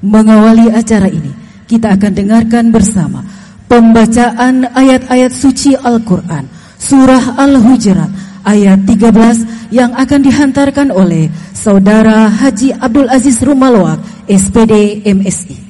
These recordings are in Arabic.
Mengawali acara ini, kita akan dengarkan bersama pembacaan ayat-ayat suci Al-Quran, Surah Al-Hujurat, ayat 13 yang akan dihantarkan oleh Saudara Haji Abdul Aziz Rumalwak, SPD MSI.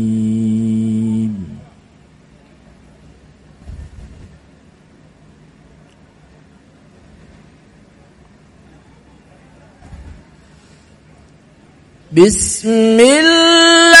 بسم الله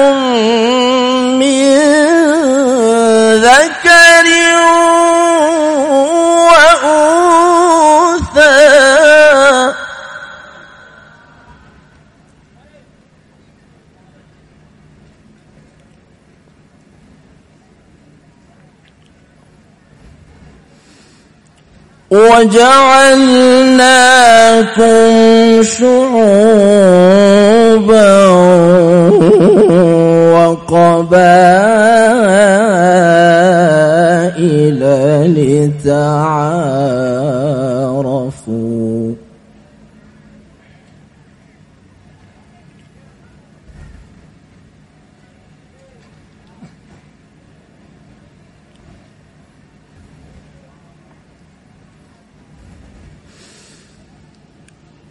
وجعلناكم شعوبا وقبائل لتعارفوا.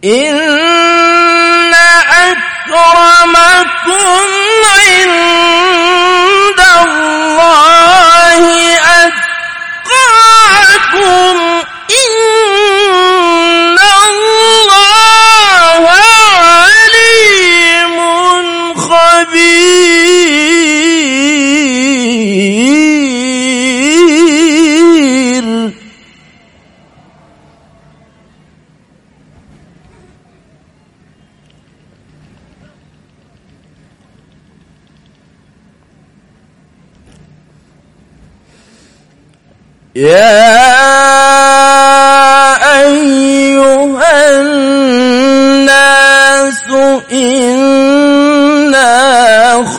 إن أكرمكم يا أيها الناس إنا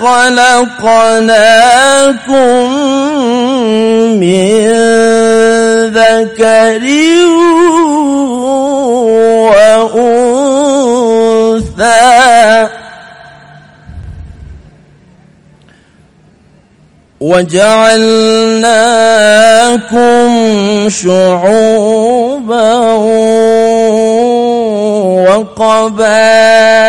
خلقناكم من ذكر وأنثى. وجعلناكم شعوبا وقبائل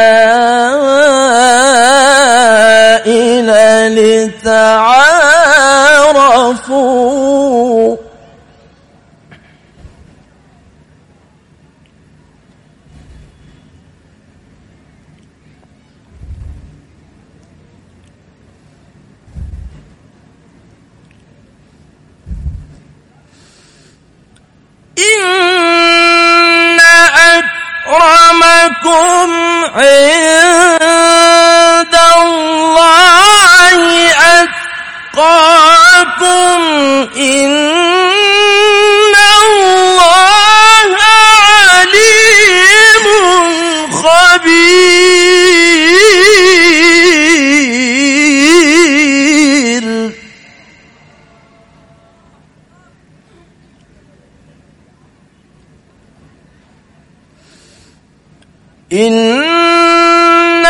إن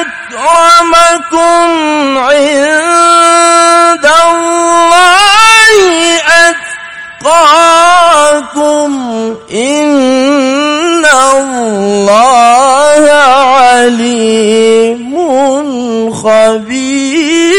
أكرمكم عند الله أتقاكم إن الله عليم خبير